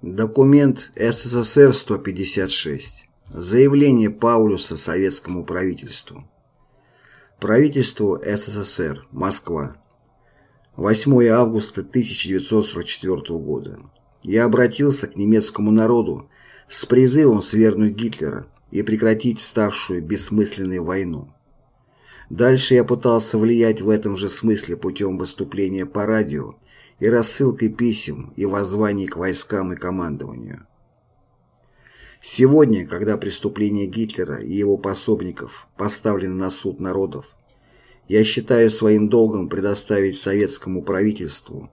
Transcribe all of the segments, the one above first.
Документ СССР-156. Заявление Паулюса советскому правительству. Правительству СССР. Москва. 8 августа 1944 года. Я обратился к немецкому народу с призывом свергнуть Гитлера и прекратить ставшую бессмысленной войну. Дальше я пытался влиять в этом же смысле путем выступления по радио и рассылкой писем и воззваний к войскам и командованию. Сегодня, когда преступления Гитлера и его пособников поставлены на суд народов, я считаю своим долгом предоставить советскому правительству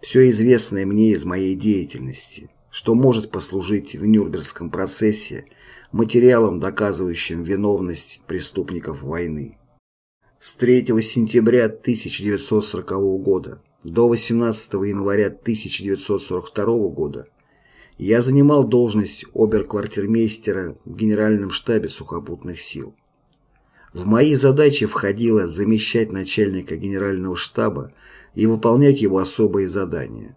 все известное мне из моей деятельности, что может послужить в Нюрнбергском процессе материалом, доказывающим виновность преступников войны. С 3 сентября 1940 года до 18 января 1942 года я занимал должность оберквартирмейстера в Генеральном штабе сухопутных сил. В мои задачи входило замещать начальника Генерального штаба и выполнять его особые задания.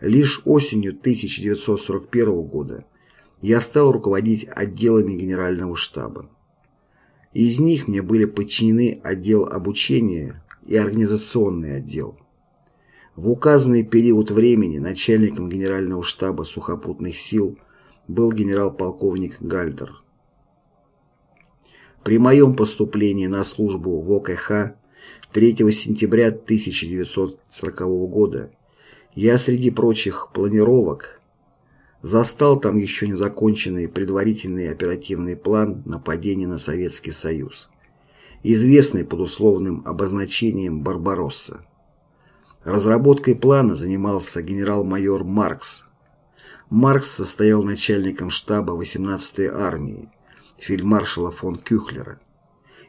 Лишь осенью 1941 года я стал руководить отделами Генерального штаба. Из них мне были подчинены отдел обучения и организационный отдел. В указанный период времени начальником Генерального штаба сухопутных сил был генерал-полковник Гальдер. При моем поступлении на службу в ОКХ 3 сентября 1940 года я среди прочих планировок застал там еще незаконченный предварительный оперативный план нападения на Советский Союз, известный под условным обозначением «Барбаросса». Разработкой плана занимался генерал-майор Маркс. Маркс состоял начальником штаба 18-й армии, фельдмаршала фон Кюхлера,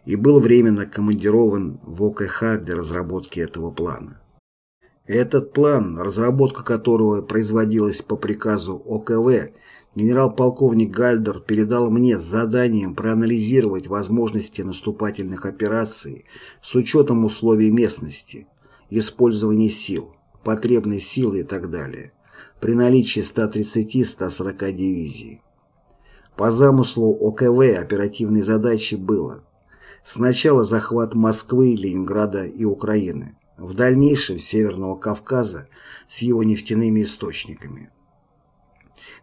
и был временно командирован в ОКХ для разработки этого плана. Этот план, разработка которого производилась по приказу ОКВ, генерал-полковник Гальдер передал мне с заданием проанализировать возможности наступательных операций с учетом условий местности – использование сил, потребной силы и так далее, при наличии 130-140 дивизий. По замыслу ОКВ оперативной задачей было сначала захват Москвы, Ленинграда и Украины, в дальнейшем Северного Кавказа с его нефтяными источниками.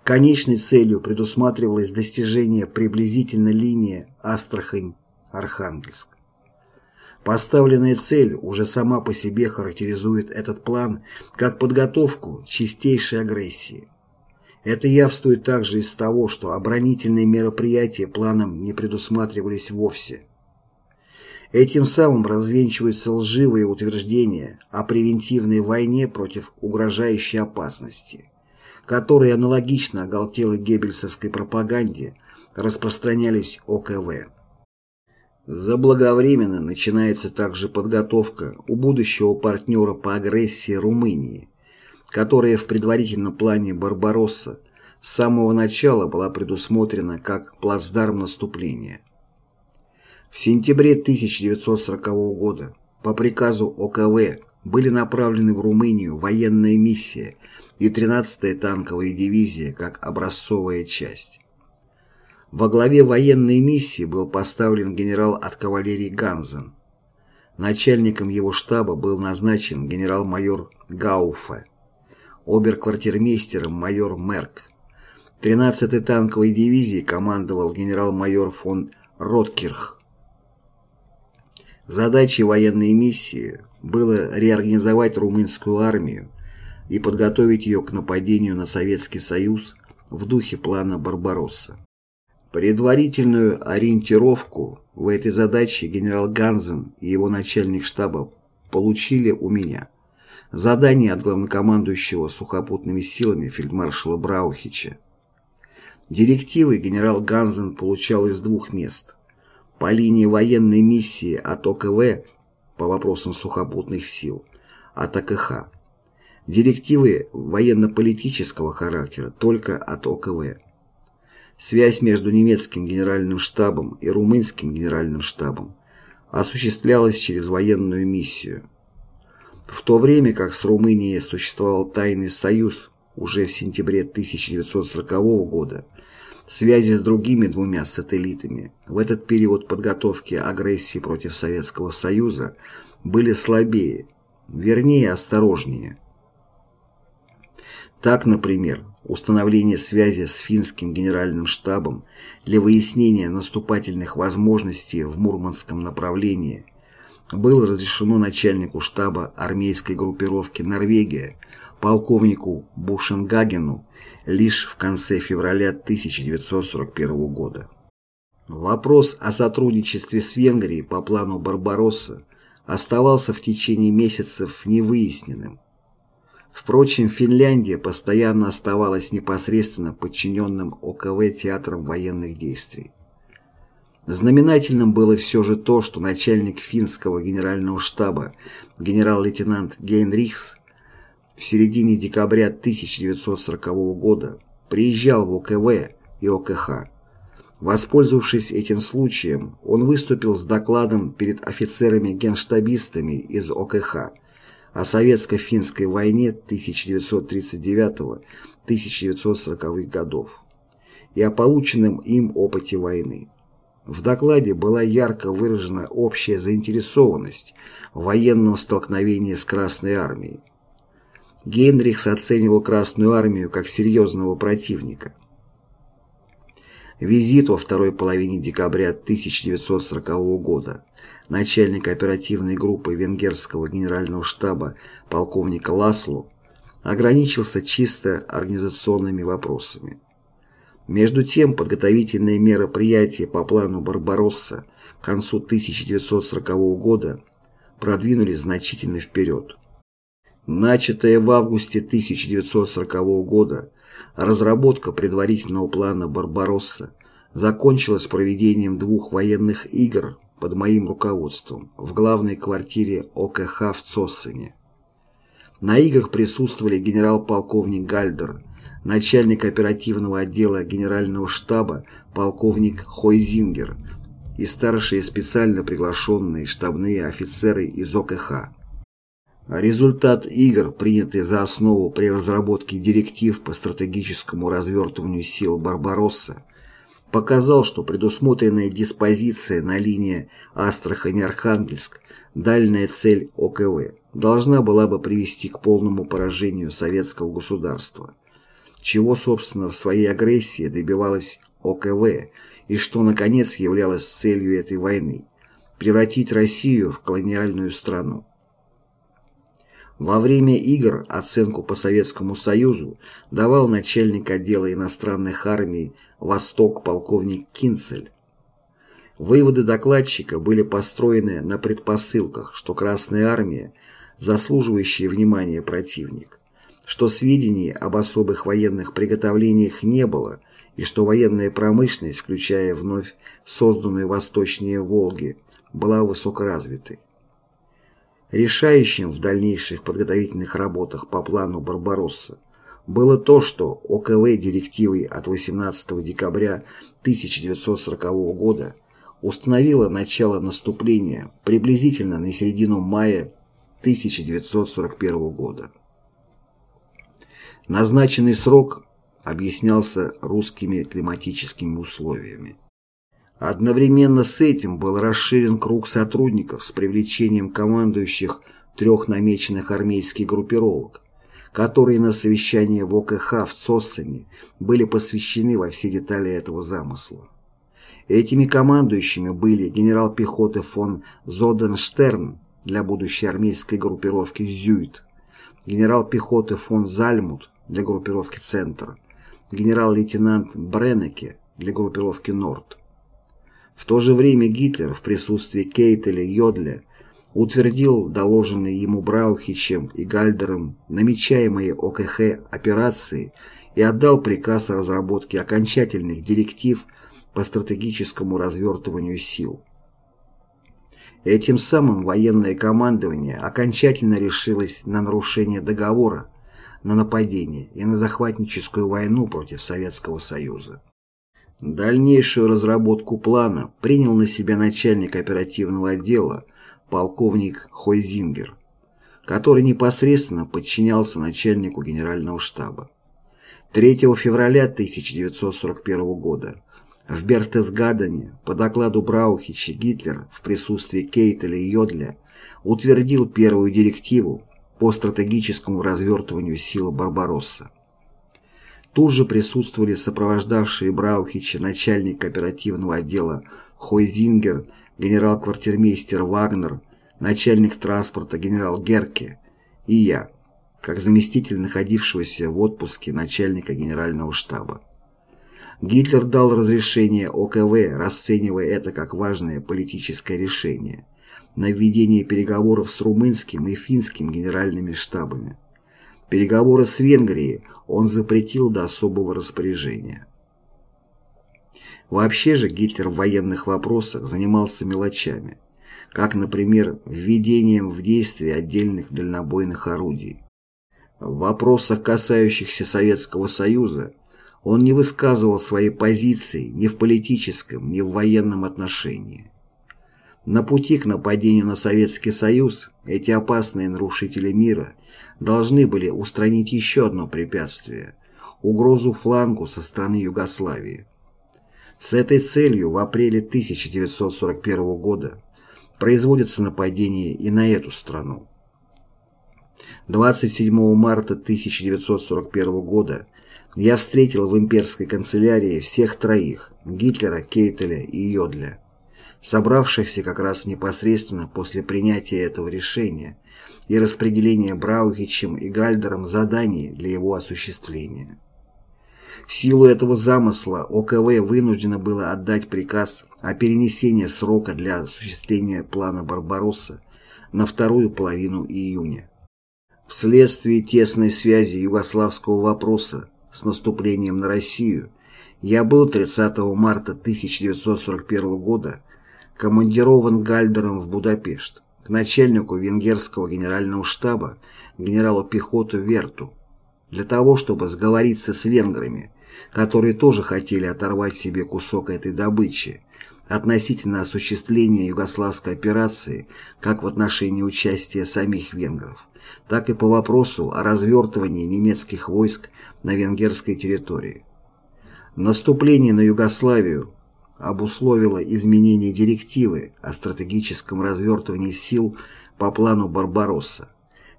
Конечной целью предусматривалось достижение приблизительно линии Астрахань-Архангельск. Поставленная цель уже сама по себе характеризует этот план как подготовку чистейшей агрессии. Это явствует также из того, что оборонительные мероприятия планом не предусматривались вовсе. Этим самым развенчиваются лживые утверждения о превентивной войне против угрожающей опасности, которые аналогично оголтелой геббельсовской пропаганде распространялись ОКВ. Заблаговременно начинается также подготовка у будущего партнера по агрессии Румынии, которая в предварительном плане «Барбаросса» с самого начала была предусмотрена как плацдарм наступления. В сентябре 1940 года по приказу ОКВ были направлены в Румынию военная миссия и 13-я танковая дивизия как образцовая часть. Во главе военной миссии был поставлен генерал от кавалерии Ганзен. Начальником его штаба был назначен генерал-майор Гауфе, оберквартирмейстером майор Мерк. 13-й танковой дивизией командовал генерал-майор фон Роткирх. Задачей военной миссии было реорганизовать румынскую армию и подготовить ее к нападению на Советский Союз в духе плана Барбаросса. Предварительную ориентировку в этой задаче генерал Ганзен и его начальник штаба получили у меня. Задание от главнокомандующего сухопутными силами фельдмаршала Браухича. Директивы генерал Ганзен получал из двух мест. По линии военной миссии от ОКВ по вопросам сухопутных сил, от АКХ. Директивы военно-политического характера только от ОКВ. Связь между немецким генеральным штабом и румынским генеральным штабом осуществлялась через военную миссию. В то время как с Румынией существовал тайный союз уже в сентябре 1940 года, связи с другими двумя сателлитами в этот период подготовки агрессии против Советского Союза были слабее, вернее осторожнее. Так, например, установление связи с финским генеральным штабом для выяснения наступательных возможностей в Мурманском направлении было разрешено начальнику штаба армейской группировки «Норвегия» полковнику Бушенгагену лишь в конце февраля 1941 года. Вопрос о сотрудничестве с Венгрией по плану Барбаросса оставался в течение месяцев невыясненным. Впрочем, Финляндия постоянно оставалась непосредственно подчиненным ОКВ театром военных действий. Знаменательным было все же то, что начальник финского генерального штаба генерал-лейтенант Гейнрихс в середине декабря 1940 года приезжал в ОКВ и ОКХ. Воспользовавшись этим случаем, он выступил с докладом перед офицерами-генштабистами из ОКХ о советско-финской войне 1939-1940 годов и о полученном им опыте войны. В докладе была ярко выражена общая заинтересованность в военном столкновении с Красной Армией. Гейнрихс оценивал Красную Армию как серьезного противника. Визит во второй половине декабря 1940 года начальника оперативной группы венгерского генерального штаба полковника Ласлу ограничился чисто организационными вопросами. Между тем, подготовительные мероприятия по плану Барбаросса к концу 1940 года продвинулись значительно вперед. Начатая в августе 1940 года разработка предварительного плана Барбаросса закончилась проведением двух военных игр под моим руководством в главной квартире ОКХ в Цоссене. На играх присутствовали генерал-полковник Гальдер, начальник оперативного отдела генерального штаба полковник Хойзингер и старшие специально приглашенные штабные офицеры из ОКХ. Результат игр, принятый за основу при разработке директив по стратегическому развертыванию сил «Барбаросса», показал, что предусмотренная диспозиция на линии Астрахань-Архангельск, дальняя цель ОКВ, должна была бы привести к полному поражению советского государства, чего, собственно, в своей агрессии добивалась ОКВ и что, наконец, являлось целью этой войны – превратить Россию в колониальную страну. Во время игр оценку по Советскому Союзу давал начальник отдела иностранных армий «Восток» полковник Кинцель. Выводы докладчика были построены на предпосылках, что Красная Армия – заслуживающий внимания противник, что сведений об особых военных приготовлениях не было и что военная промышленность, включая вновь созданную восточнее Волги, была высокоразвитой. Решающим в дальнейших подготовительных работах по плану Барбаросса было то, что ОКВ директивой от 18 декабря 1940 года установила начало наступления приблизительно на середину мая 1941 года. Назначенный срок объяснялся русскими климатическими условиями. Одновременно с этим был расширен круг сотрудников с привлечением командующих трех намеченных армейских группировок, которые на совещании в ОКХ в Цоссене были посвящены во все детали этого замысла. Этими командующими были генерал пехоты фон Зоденштерн для будущей армейской группировки «Зюит», генерал пехоты фон Зальмут для группировки «Центр», генерал-лейтенант Бреннеке для группировки «Норд», в то же время Гитлер в присутствии Кейтеля Йодля утвердил доложенные ему Браухичем и Гальдером намечаемые ОКХ операции и отдал приказ о разработке окончательных директив по стратегическому развертыванию сил. Этим самым военное командование окончательно решилось на нарушение договора, на нападение и на захватническую войну против Советского Союза. Дальнейшую разработку плана принял на себя начальник оперативного отдела полковник Хойзингер, который непосредственно подчинялся начальнику генерального штаба. 3 февраля 1941 года в Бертесгадене по докладу Браухича Гитлер в присутствии Кейтеля и Йодля утвердил первую директиву по стратегическому развертыванию сил Барбаросса. Тут же присутствовали сопровождавшие Браухича начальник оперативного отдела Хойзингер, генерал-квартирмейстер Вагнер, начальник транспорта генерал Герке и я, как заместитель находившегося в отпуске начальника генерального штаба. Гитлер дал разрешение ОКВ, расценивая это как важное политическое решение, на введение переговоров с румынским и финским генеральными штабами. Переговоры с Венгрией он запретил до особого распоряжения. Вообще же Гитлер в военных вопросах занимался мелочами, как, например, введением в действие отдельных дальнобойных орудий. В вопросах, касающихся Советского Союза, он не высказывал своей позиции ни в политическом, ни в военном отношении. На пути к нападению на Советский Союз эти опасные нарушители мира должны были устранить еще одно препятствие – угрозу флангу со стороны Югославии. С этой целью в апреле 1941 года производится нападение и на эту страну. 27 марта 1941 года я встретил в имперской канцелярии всех троих – Гитлера, Кейтеля и Йодля, собравшихся как раз непосредственно после принятия этого решения и распределения Браухичем и Гальдером заданий для его осуществления. В силу этого замысла ОКВ вынуждено было отдать приказ о перенесении срока для осуществления плана Барбаросса на вторую половину июня. Вследствие тесной связи югославского вопроса с наступлением на Россию я был 30 марта 1941 года командирован Гальдером в Будапешт начальнику венгерского генерального штаба генералу пехоты Верту для того, чтобы сговориться с венграми, которые тоже хотели оторвать себе кусок этой добычи, относительно осуществления югославской операции как в отношении участия самих венгров, так и по вопросу о развертывании немецких войск на венгерской территории. Наступление на Югославию обусловило изменение директивы о стратегическом развертывании сил по плану Барбаросса,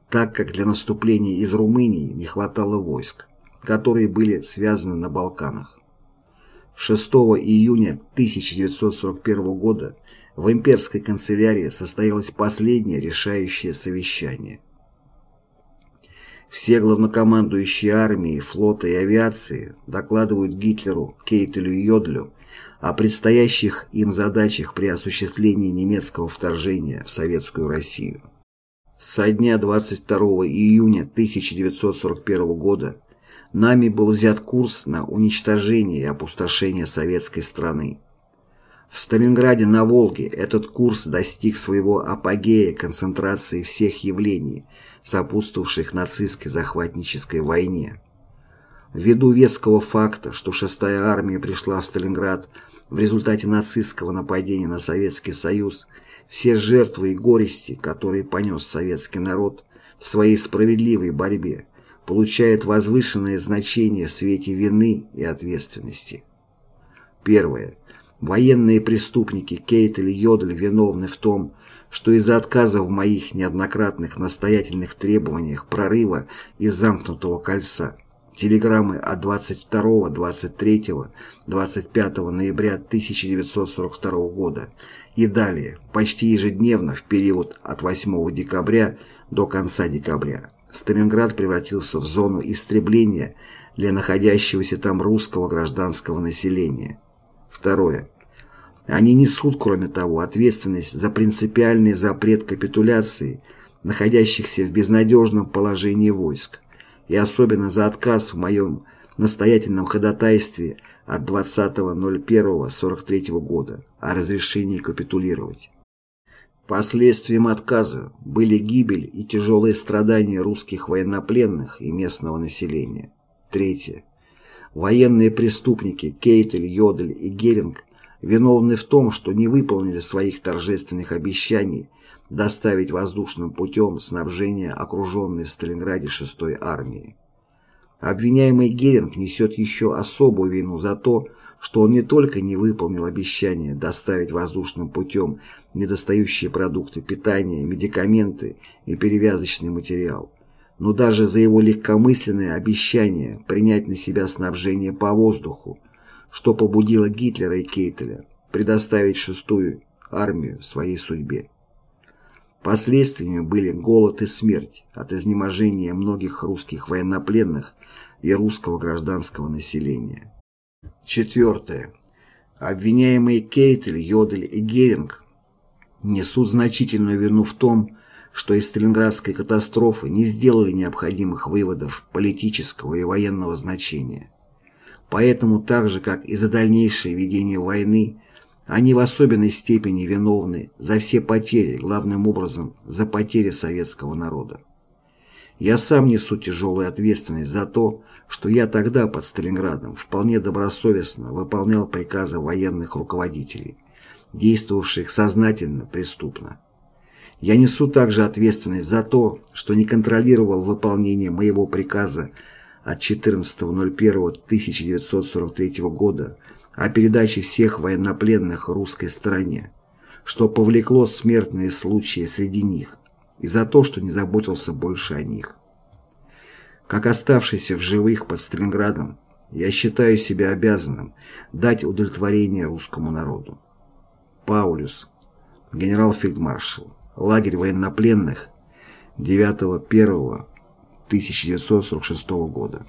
так как для наступления из Румынии не хватало войск, которые были связаны на Балканах. 6 июня 1941 года в имперской канцелярии состоялось последнее решающее совещание – все главнокомандующие армии, флота и авиации докладывают Гитлеру, Кейтелю и Йодлю о предстоящих им задачах при осуществлении немецкого вторжения в Советскую Россию. Со дня 22 июня 1941 года нами был взят курс на уничтожение и опустошение советской страны. В Сталинграде на Волге этот курс достиг своего апогея концентрации всех явлений, сопутствовавших нацистской захватнической войне. Ввиду веского факта, что шестая армия пришла в Сталинград в результате нацистского нападения на Советский Союз, все жертвы и горести, которые понес советский народ в своей справедливой борьбе, получают возвышенное значение в свете вины и ответственности. Первое. Военные преступники Кейтель и Йодль виновны в том, что из-за отказа в моих неоднократных настоятельных требованиях прорыва из замкнутого кольца телеграммы от 22, 23, 25 ноября 1942 года и далее, почти ежедневно в период от 8 декабря до конца декабря, Сталинград превратился в зону истребления для находящегося там русского гражданского населения. Второе. Они несут, кроме того, ответственность за принципиальный запрет капитуляции, находящихся в безнадежном положении войск, и особенно за отказ в моем настоятельном ходатайстве от 20.01.43 года о разрешении капитулировать. Последствием отказа были гибель и тяжелые страдания русских военнопленных и местного населения. Третье. Военные преступники Кейтель, Йодель и Геринг виновны в том, что не выполнили своих торжественных обещаний доставить воздушным путем снабжение окруженной в Сталинграде 6-й армии. Обвиняемый Геринг несет еще особую вину за то, что он не только не выполнил обещание доставить воздушным путем недостающие продукты питания, медикаменты и перевязочный материал, но даже за его легкомысленное обещание принять на себя снабжение по воздуху, что побудило Гитлера и Кейтеля предоставить шестую армию своей судьбе. Последствиями были голод и смерть от изнеможения многих русских военнопленных и русского гражданского населения. Четвертое. Обвиняемые Кейтель, Йодель и Геринг несут значительную вину в том, что из Сталинградской катастрофы не сделали необходимых выводов политического и военного значения. Поэтому так же, как и за дальнейшее ведение войны, они в особенной степени виновны за все потери, главным образом за потери советского народа. Я сам несу тяжелую ответственность за то, что я тогда под Сталинградом вполне добросовестно выполнял приказы военных руководителей, действовавших сознательно преступно. Я несу также ответственность за то, что не контролировал выполнение моего приказа от 14.01.1943 года о передаче всех военнопленных русской стороне, что повлекло смертные случаи среди них, и за то, что не заботился больше о них. Как оставшийся в живых под Сталинградом, я считаю себя обязанным дать удовлетворение русскому народу. Паулюс, генерал-фельдмаршал, лагерь военнопленных 9.1.1946 года.